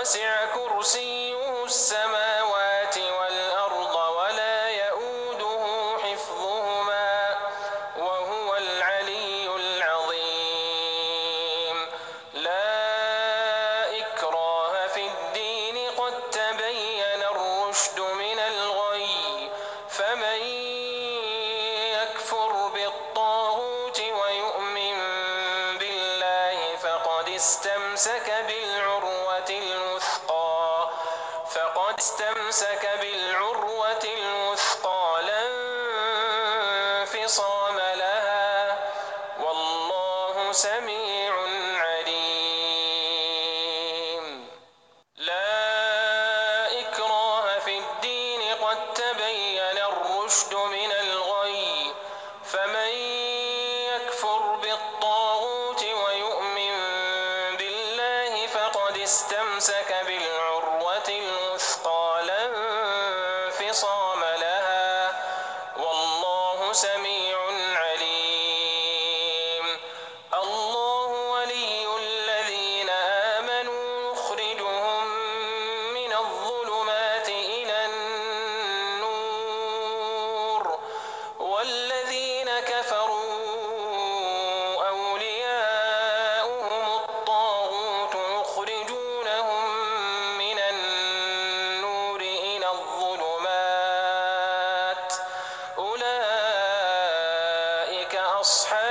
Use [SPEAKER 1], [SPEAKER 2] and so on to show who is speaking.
[SPEAKER 1] وسع كرسيه السماوات والأرض ولا يؤوده حفظهما وهو العلي العظيم. لا إكراه في الدين قد تبين الرشد من الغي. فمن يكفر بالطاغوت ويؤمن بالله فقد استمسك بالعروة استمسك بالعروة الوثقى لا انفصام لها والله سميع استمسك بالعروة الوثقى لا انفصام لها. والله سميع house has